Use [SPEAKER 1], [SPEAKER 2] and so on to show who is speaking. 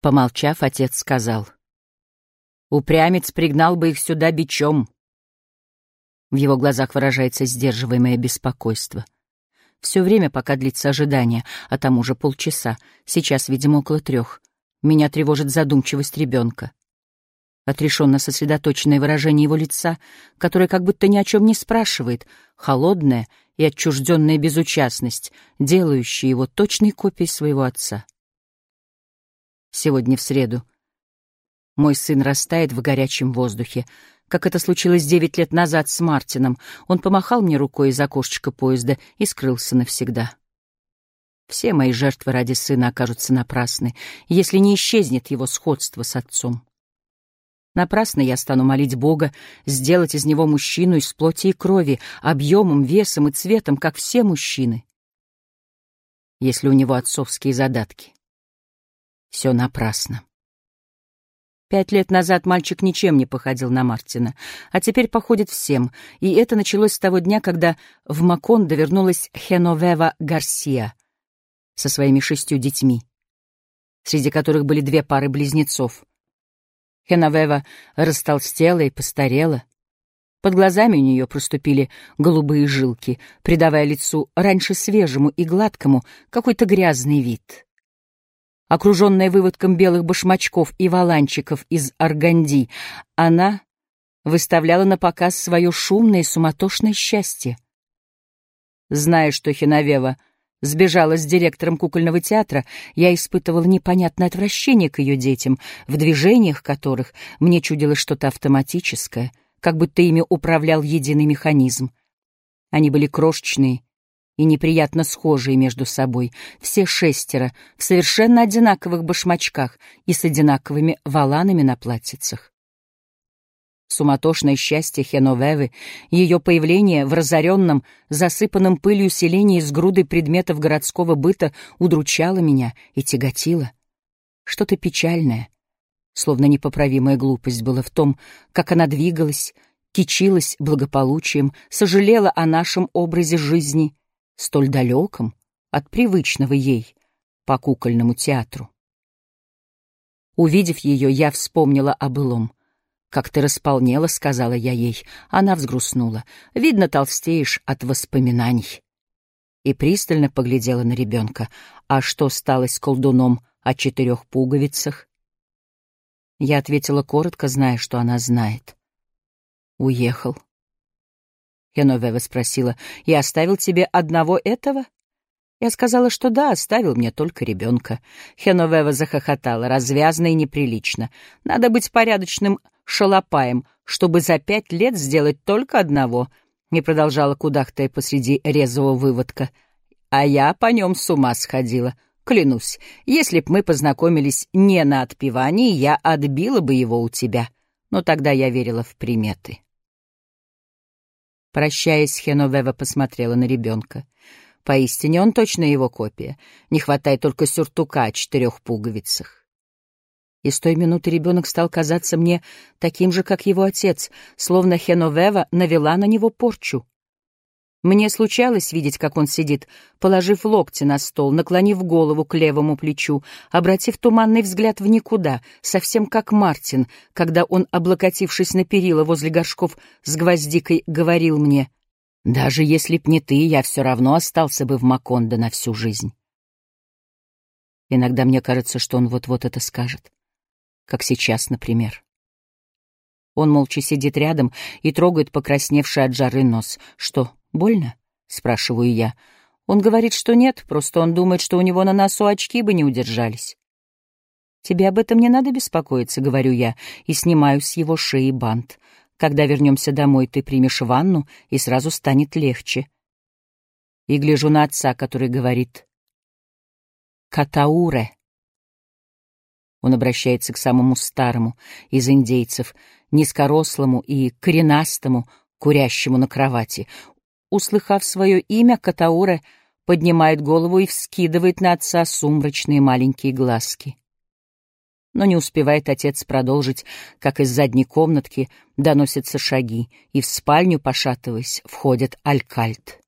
[SPEAKER 1] Помолчав, отец сказал. «Упрямец пригнал бы их сюда бичом». В его глазах выражается сдерживаемое беспокойство. Все время, пока длится ожидание, а там уже полчаса, сейчас, видимо, около трех, меня тревожит задумчивость ребенка. Отрешенно сосредоточенное выражение его лица, которое как будто ни о чем не спрашивает, холодная и отчужденная безучастность, делающая его точной копией своего отца. Сегодня в среду мой сын растает в горячем воздухе, как это случилось девять лет назад с Мартином. Он помахал мне рукой из окошечка поезда и скрылся навсегда. Все мои жертвы ради сына окажутся напрасны, если не исчезнет его сходство с отцом. Напрасно я стану молить Бога сделать из него мужчину из плоти и крови, объемом, весом и цветом, как все мужчины, если у него отцовские задатки. Все напрасно. Пять лет назад мальчик ничем не походил на Мартина, а теперь походит всем, и это началось с того дня, когда в Макондо вернулась Хеновева Гарсия со своими шестью детьми, среди которых были две пары близнецов — Хеновева растолстела и постарела. Под глазами у нее проступили голубые жилки, придавая лицу раньше свежему и гладкому какой-то грязный вид. Окруженная выводком белых башмачков и валанчиков из органди, она выставляла на показ свое шумное и суматошное счастье. Зная, что Хеновева сбежала с директором кукольного театра, я испытывал непонятное отвращение к ее детям, в движениях которых мне чудилось что-то автоматическое, как будто ими управлял единый механизм. Они были крошечные и неприятно схожие между собой, все шестеро, в совершенно одинаковых башмачках и с одинаковыми валанами на платьицах. Суматошное счастье Хеновевы, ее появление в разоренном, засыпанном пылью селении с грудой предметов городского быта удручало меня и тяготило. Что-то печальное, словно непоправимая глупость было в том, как она двигалась, кичилась благополучием, сожалела о нашем образе жизни, столь далеком от привычного ей по кукольному театру. Увидев ее, я вспомнила о былом. «Как ты располнела», — сказала я ей. Она взгрустнула. «Видно, толстеешь от воспоминаний». И пристально поглядела на ребенка. «А что стало с колдуном о четырех пуговицах?» Я ответила коротко, зная, что она знает. «Уехал». Хеновева спросила, «Я оставил тебе одного этого?» Я сказала, что да, оставил мне только ребенка. Хеновева захохотала, развязно и неприлично. Надо быть порядочным шалопаем, чтобы за пять лет сделать только одного, не продолжала кудахтая посреди резвого выводка. А я по нем с ума сходила. Клянусь, если б мы познакомились не на отпевании, я отбила бы его у тебя. Но тогда я верила в приметы. Прощаясь, Хеновева посмотрела на ребенка. Поистине он точно его копия. Не хватает только сюртука о четырех пуговицах. И с той минуты ребенок стал казаться мне таким же, как его отец, словно Хеновева навела на него порчу. Мне случалось видеть, как он сидит, положив локти на стол, наклонив голову к левому плечу, обратив туманный взгляд в никуда, совсем как Мартин, когда он, облокотившись на перила возле горшков с гвоздикой, говорил мне, «Даже если б не ты, я все равно остался бы в Макондо на всю жизнь». Иногда мне кажется, что он вот-вот это скажет как сейчас, например. Он молча сидит рядом и трогает покрасневший от жары нос. «Что, больно?» — спрашиваю я. Он говорит, что нет, просто он думает, что у него на носу очки бы не удержались. «Тебе об этом не надо беспокоиться», — говорю я, и снимаю с его шеи бант. «Когда вернемся домой, ты примешь ванну, и сразу станет легче». И гляжу на отца, который говорит «Катауре». Он обращается к самому старому из индейцев, низкорослому и коренастому, курящему на кровати. Услыхав свое имя, Катауре поднимает голову и вскидывает на отца сумрачные маленькие глазки. Но не успевает отец продолжить, как из задней комнатки доносятся шаги, и в спальню, пошатываясь, входит Алькальт.